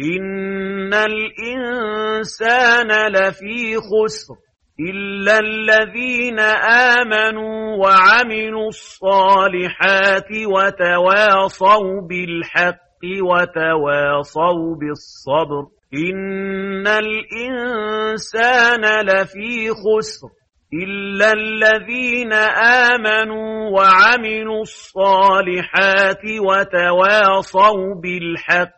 إن الإنسان لفي خسر إلا الذين آمنوا وعملوا الصالحات وتواصوا بالحق وتواصوا بالصبر إن الإنسان لفي خسر إلا الذين آمنوا وعملوا الصالحات وتواصوا بالحق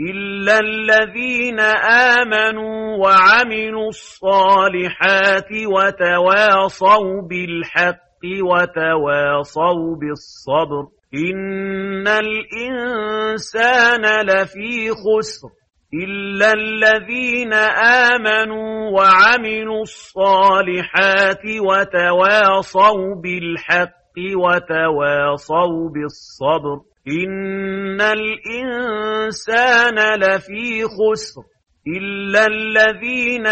إلا الذين آمنوا وعملوا الصالحات وتواصوا بالحق وتواصوا بالصبر إن الإنسان لفي خسر إلا الذين آمنوا وعملوا الصالحات وتواصوا بالحق وتواصوا بالصبر إن الإنسان لفي خسر إلا الذين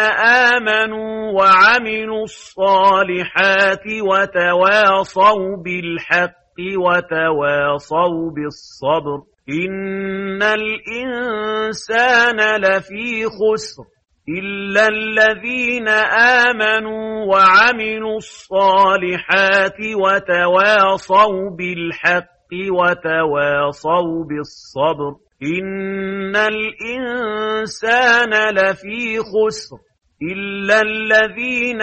آمنوا وعملوا الصالحات وتواصوا بالحق وتواصوا بالصبر إن الإنسان لفي خسر إلا الذين آمنوا وعملوا الصالحات وتواصوا بالحق وتواصوا بالصبر. إن الإنسان لفي خسر إلا الذين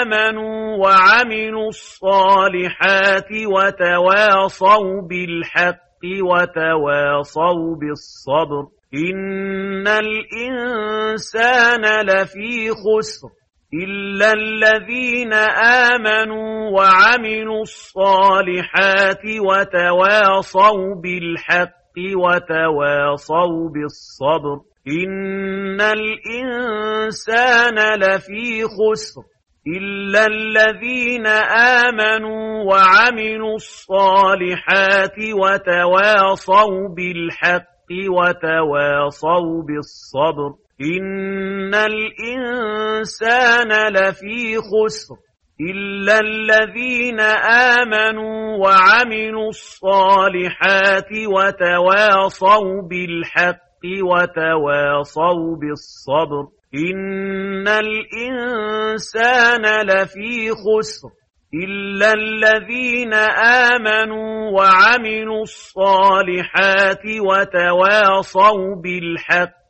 آمنوا وعملوا الصالحات وتواصوا بالحق وتواصوا بالصبر. إن الإنسان لفي خسر إلا الذين آمنوا وعملوا الصالحات وتواصوا بالحق وتواصوا بالصبر إن الإنسان لفي خسر إلا الذين آمنوا وعملوا الصالحات وتواصوا بالحق وتواصوا بالصبر إن الإنسان لفي خسر إلا الذين آمنوا وعملوا الصالحات وتواصوا بالحق وتواصوا بالصبر إن الإنسان لفي خسر إلا الذين آمنوا وعملوا الصالحات وتواصوا بالحق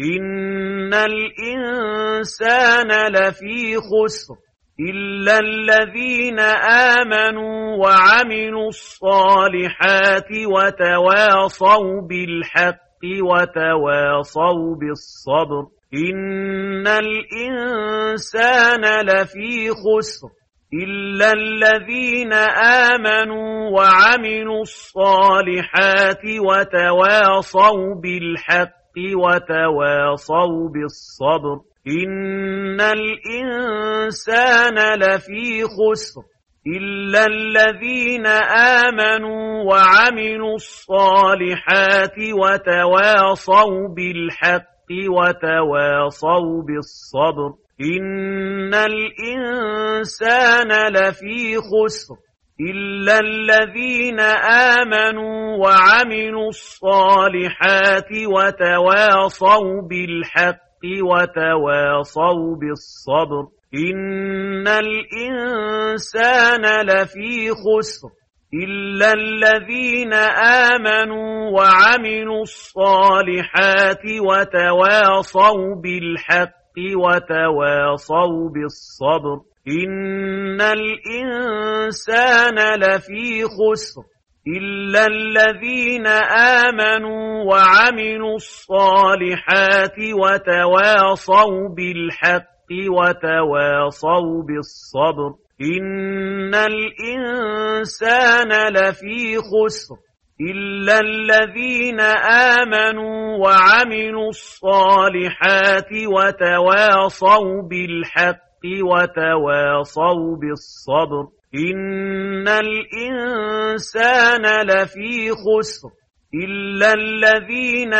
إن الإنسان لفي خسر إلا الذين آمنوا وعملوا الصالحات وتواصوا بالحق وتواصوا بالصبر إن الإنسان لفي خسر إلا الذين آمنوا وعملوا الصالحات وتواصوا بالحق وتواصوا بالصبر. إن الإنسان لفي خسر إلا الذين آمنوا وعملوا الصالحات وتواصوا بالحق وتواصوا بالصبر. إن الإنسان لفي خسر إلا الذين آمنوا وعملوا الصالحات وتواصوا بالحق وتواصوا بالصبر إن الإنسان لفي خسر إلا الذين آمنوا وعملوا الصالحات وتواصوا بالحق وتواصوا بالصبر إن الإنسان لفي خسر إلا الذين آمنوا وعملوا الصالحات وتواصوا بالحق وتواصوا بالصبر إن الإنسان لفي خسر إلا الذين آمنوا وعملوا الصالحات وتواصوا بالحق وتواصوا بالصبر. إن الإنسان لفي خسر إلا الذين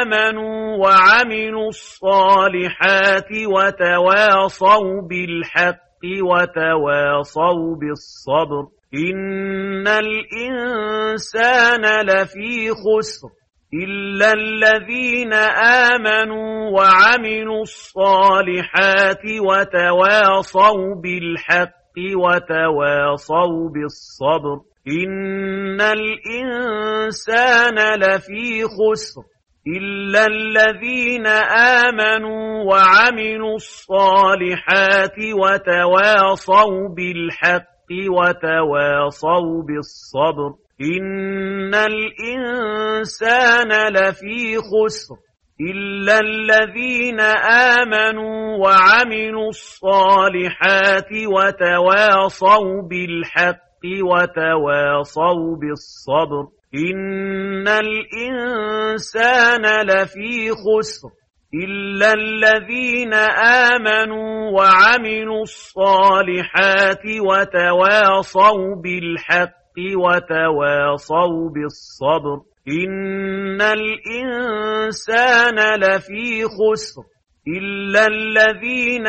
آمنوا وعملوا الصالحات وتواصوا بالحق وتواصوا بالصبر. إن الإنسان لفي خسر إلا الذين آمنوا وعملوا الصالحات وتواصوا بالحق وتواصوا بالصبر إن الإنسان لفي خسر إلا الذين آمنوا وعملوا الصالحات وتواصوا بالحق وتواصوا بالصبر إن الإنسان لفي خسر إلا الذين آمنوا وعملوا الصالحات وتواصوا بالحق وتواصوا بالصبر إن الإنسان لفي خسر إلا الذين آمنوا وعملوا الصالحات وتواصوا بالحق وتواصوا بالصبر. إن الإنسان لفي خسر إلا الذين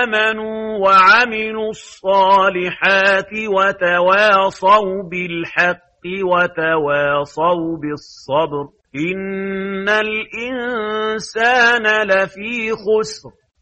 آمنوا وعملوا الصالحات وتواصوا بالحق وتواصوا بالصبر. إن الإنسان لفي خسر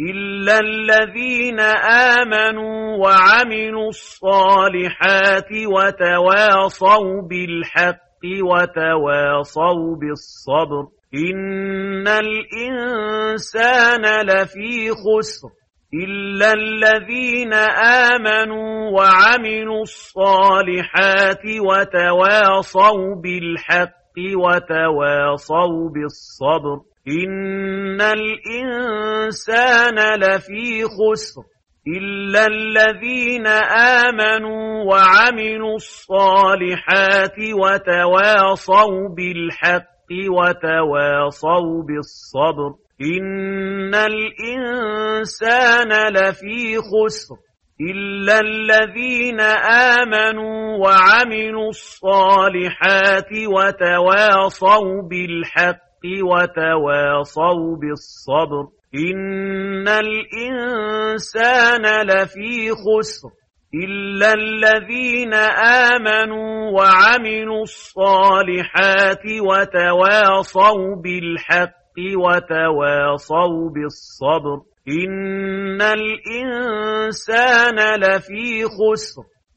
إلا الذين آمنوا وعملوا الصالحات وتواصوا بالحق وتواصوا بالصبر إن الإنسان لفي خسر إلا الذين آمنوا وعملوا الصالحات وتواصوا بالحق وتواصوا بالصبر إن الإنسان لفي خسر إلا الذين آمنوا وعملوا الصالحات وتواصوا بالحق وتواصوا بالصبر إن الإنسان لفي خسر إلا الذين آمنوا وعملوا الصالحات وتواصوا بالحق وتواصوا بالصبر. إن الإنسان لفي خسر إلا الذين آمنوا وعملوا الصالحات وتواصوا بالحق وتواصوا بالصبر. إن الإنسان لفي خسر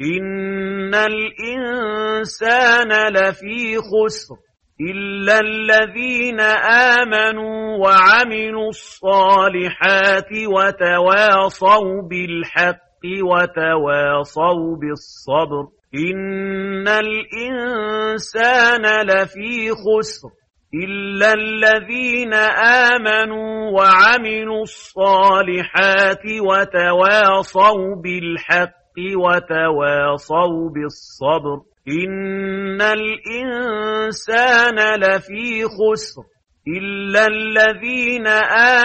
إن الإنسان لفي خسر إلا الذين آمنوا وعملوا الصالحات وتواصوا بالحق وتواصوا بالصبر إن الإنسان لفي خسر إلا الذين آمنوا وعملوا الصالحات وتواصوا بالحق وتواصوا بالصبر. إن الإنسان لفي خسر إلا الذين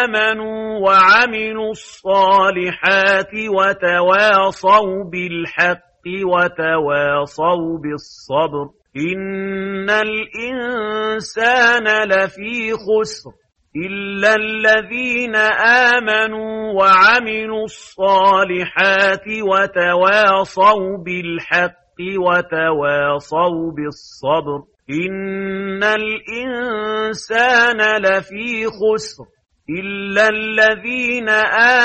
آمنوا وعملوا الصالحات وتواصوا بالحق وتواصوا بالصبر. إن الإنسان لفي خسر إلا الذين آمنوا وعملوا الصالحات وتواصوا بالحق وتواصوا بالصبر إن الإنسان لفي خسر إلا الذين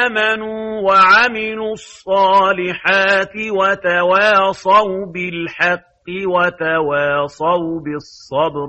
آمنوا وعملوا الصالحات وتواصوا بالحق وتواصوا بالصبر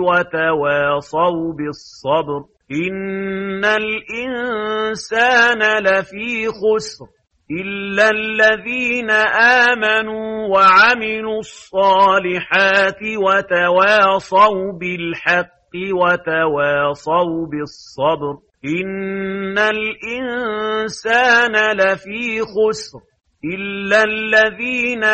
وتواصوا بالصبر. إن الإنسان لفي خسر إلا الذين آمنوا وعملوا الصالحات وتواصوا بالحق وتواصوا بالصبر. إن الإنسان لفي خسر إلا الذين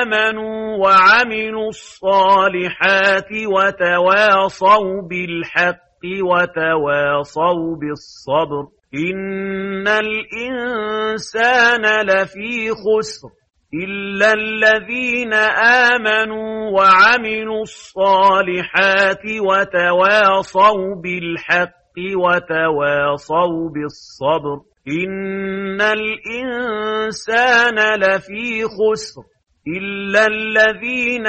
آمنوا وعملوا الصالحات وتواصوا بالحق وتواصوا بالصبر إن الإنسان لفي خسر إلا الذين آمنوا وعملوا الصالحات وتواصوا بالحق وتواصوا بالصبر إن الإنسان لفي خسر إلا الذين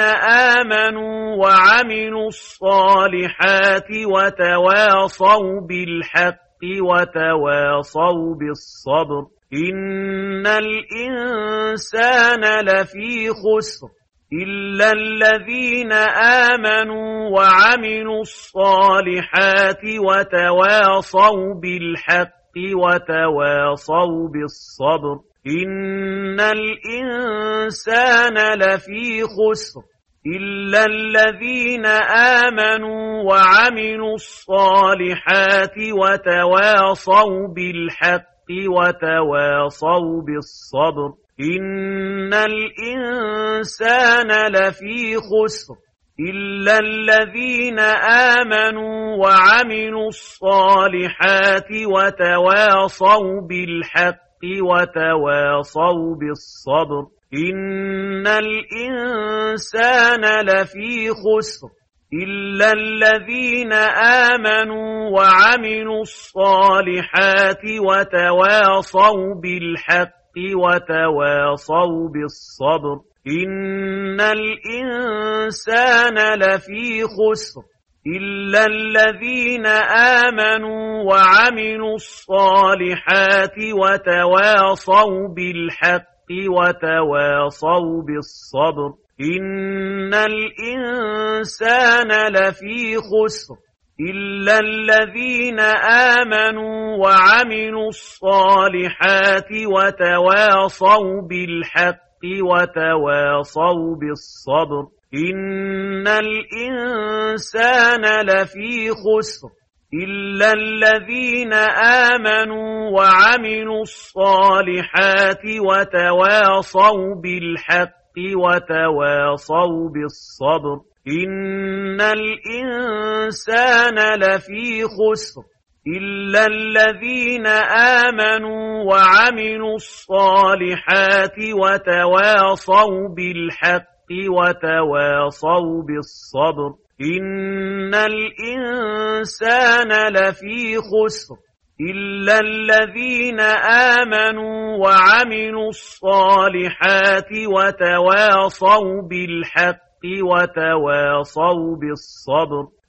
آمنوا وعملوا الصالحات وتواصوا بالحق وتواصوا بالصبر إن الإنسان لفي خسر إلا الذين آمنوا وعملوا الصالحات وتواصوا بالحق وتواصوا بالصبر. إن الإنسان لفي خسر إلا الذين آمنوا وعملوا الصالحات وتواصوا بالحق وتواصوا بالصبر. إن الإنسان لفي خسر إلا الذين آمنوا وعملوا الصالحات وتواصوا بالحق وتواصوا بالصبر إن الإنسان لفي خسر إلا الذين آمنوا وعملوا الصالحات وتواصوا بالحق وتواصوا بالصبر إن الإنسان لفي خسر إلا الذين آمنوا وعملوا الصالحات وتواصوا بالحق وتواصوا بالصبر إن الإنسان لفي خسر إلا الذين آمنوا وعملوا الصالحات وتواصوا بالحق وتواصوا بالصبر. إن الإنسان لفي خسر إلا الذين آمنوا وعملوا الصالحات وتواصوا بالحق وتواصوا بالصبر. إن الإنسان لفي خسر إلا الذين آمنوا وعملوا الصالحات وتواصوا بالحق وتواصوا بالصبر إن الإنسان لفي خسر إلا الذين آمنوا وعملوا الصالحات وتواصوا بالحق وتواصوا بالصبر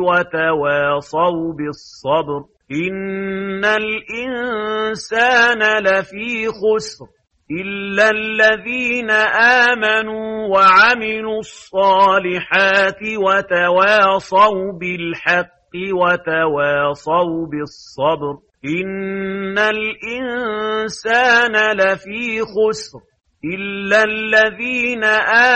وتواصوا بالصبر. إن الإنسان لفي خسر إلا الذين آمنوا وعملوا الصالحات وتواصوا بالحق وتواصوا بالصبر. إن الإنسان لفي خسر إلا الذين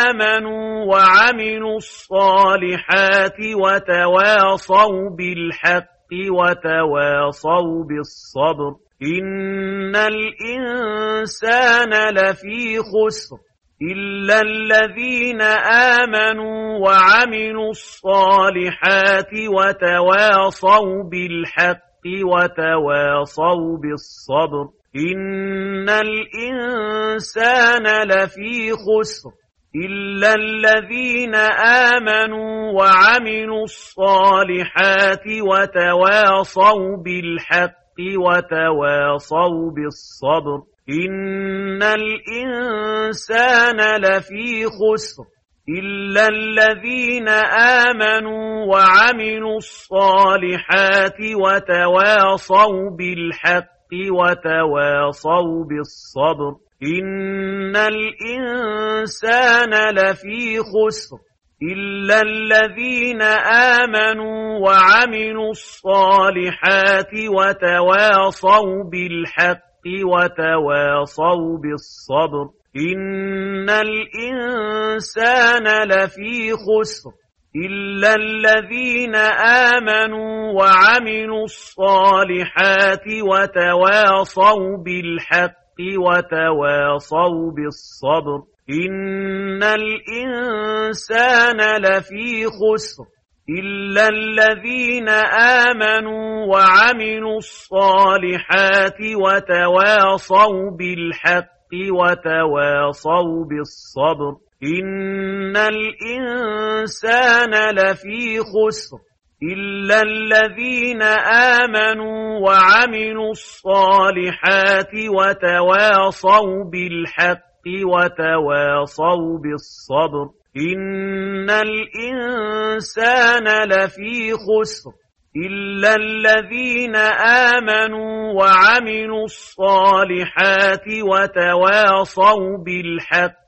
آمنوا وعملوا الصالحات وتواصوا بالحق وتواصوا بالصبر إن الإنسان لفي خسر إلا الذين آمنوا وعملوا الصالحات وتواصوا بالحق وتواصوا بالصبر إن الإنسان لفي خسر إلا الذين آمنوا وعملوا الصالحات وتواصوا بالحق وتواصوا بالصبر إن الإنسان لفي خسر إلا الذين آمنوا وعملوا الصالحات وتواصوا بالحق وتواصوا بالصبر. إن الإنسان لفي خسر إلا الذين آمنوا وعملوا الصالحات وتواصوا بالحق وتواصوا بالصبر. إن الإنسان لفي خسر إلا الذين آمنوا وعملوا الصالحات وتواصوا بالحق وتواصوا بالصبر إن الإنسان لفي خسر إلا الذين آمنوا وعملوا الصالحات وتواصوا بالحق وتواصوا بالصبر إن الإنسان لفي خسر إلا الذين آمنوا وعملوا الصالحات وتواصوا بالحق وتواصوا بالصبر إن الإنسان لفي خسر إلا الذين آمنوا وعملوا الصالحات وتواصوا بالحق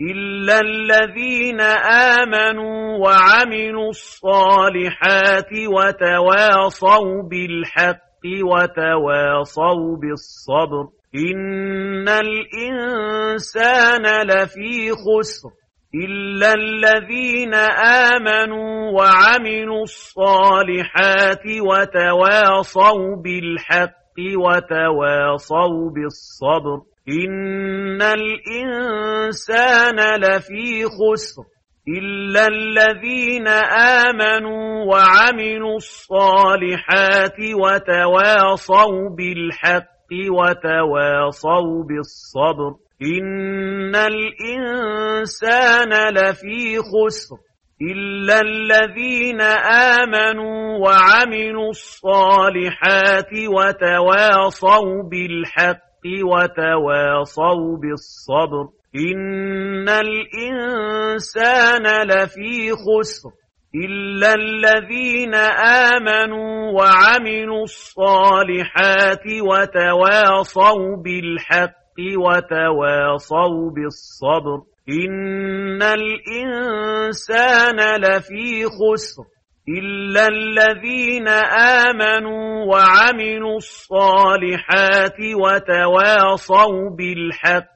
إلا الذين آمنوا وعملوا الصالحات وتواصوا بالحق وتواصوا بالصبر إن الإنسان لفي خسر إلا الذين آمنوا وعملوا الصالحات وتواصوا بالحق وتواصوا بالصبر إن الإنسان لفي خسر إلا الذين آمنوا وعملوا الصالحات وتواصوا بالحق وتواصوا بالصبر. إن الإنسان لفي خسر إلا الذين آمنوا وعملوا الصالحات وتواصوا بالحق وتواصوا بالصبر. إن الإنسان لفي خسر إلا الذين آمنوا وعملوا الصالحات وتواصوا بالحق وتواصوا بالصبر إن الإنسان لفي خسر إلا الذين آمنوا وعملوا الصالحات وتواصوا بالحق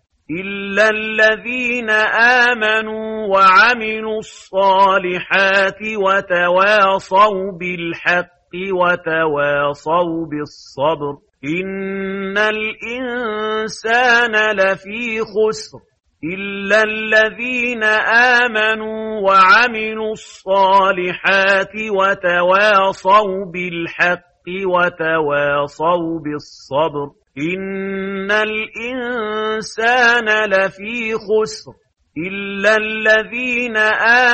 إلا الذين آمنوا وعملوا الصالحات وتواصوا بالحق وتواصوا بالصبر إن الإنسان لفي خسر إلا الذين آمنوا وعملوا الصالحات وتواصوا بالحق وتواصوا بالصبر إن الإنسان لفي خسر إلا الذين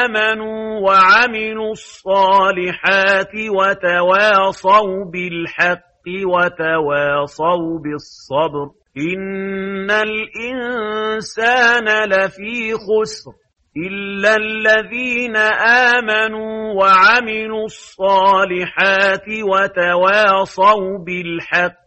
آمنوا وعملوا الصالحات وتواصوا بالحق وتواصوا بالصبر إن الإنسان لفي خسر إلا الذين آمنوا وعملوا الصالحات وتواصوا بالحق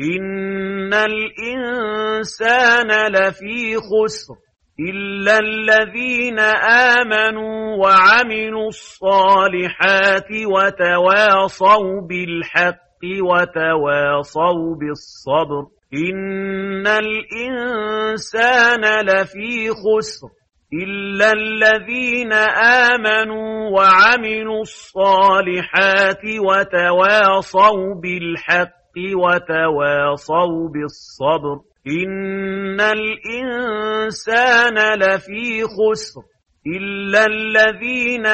إن الإنسان لفي خسر إلا الذين آمنوا وعملوا الصالحات وتواصوا بالحق وتواصوا بالصبر إن الإنسان لفي خسر إلا الذين آمنوا وعملوا الصالحات وتواصوا بالحق وتواصوا بالصبر. إن الإنسان لفي خسر إلا الذين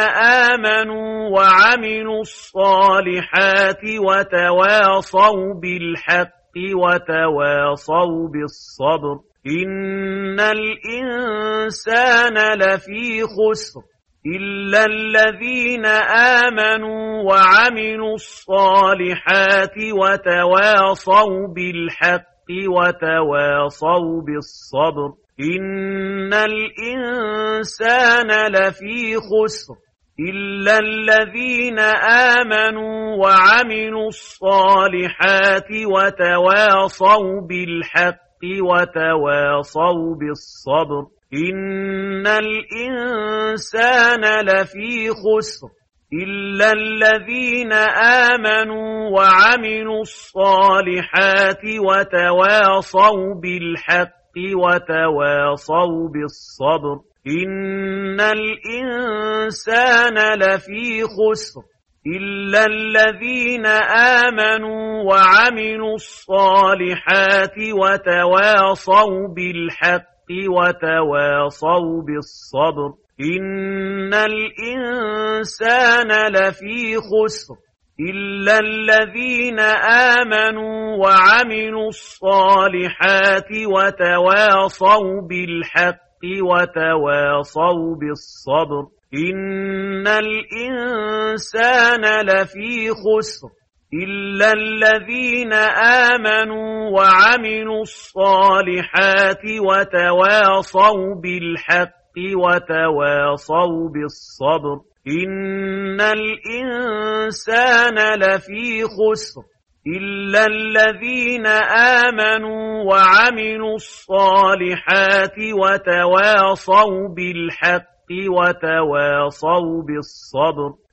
آمنوا وعملوا الصالحات وتواصوا بالحق وتواصوا بالصبر. إن الإنسان لفي خسر إلا الذين آمنوا وعملوا الصالحات وتواصوا بالحق وتواصوا بالصبر إن الإنسان لفي خسر إلا الذين آمنوا وعملوا الصالحات وتواصوا بالحق وتواصوا بالصبر إن الإنسان لفي خسر إلا الذين آمنوا وعملوا الصالحات وتواصوا بالحق وتواصوا بالصبر إن الإنسان لفي خسر إلا الذين آمنوا وعملوا الصالحات وتواصوا بالحق وتواصوا بالصبر. إن الإنسان لفي خسر إلا الذين آمنوا وعملوا الصالحات وتواصوا بالحق وتواصوا بالصبر. إن الإنسان لفي خسر إلا الذين آمنوا وعملوا الصالحات وتواصوا بالحق وتواصوا بالصبر إن الإنسان لفي خسر إلا الذين آمنوا وعملوا الصالحات وتواصوا بالحق وتواصوا بالصبر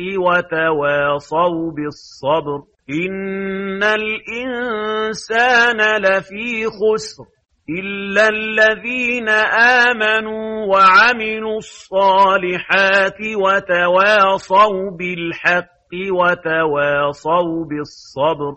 بالحق وتواصوا بالصبر. إن الإنسان لفي خسر إلا الذين آمنوا وعملوا الصالحات وتواصوا بالحق وتواصوا بالصبر.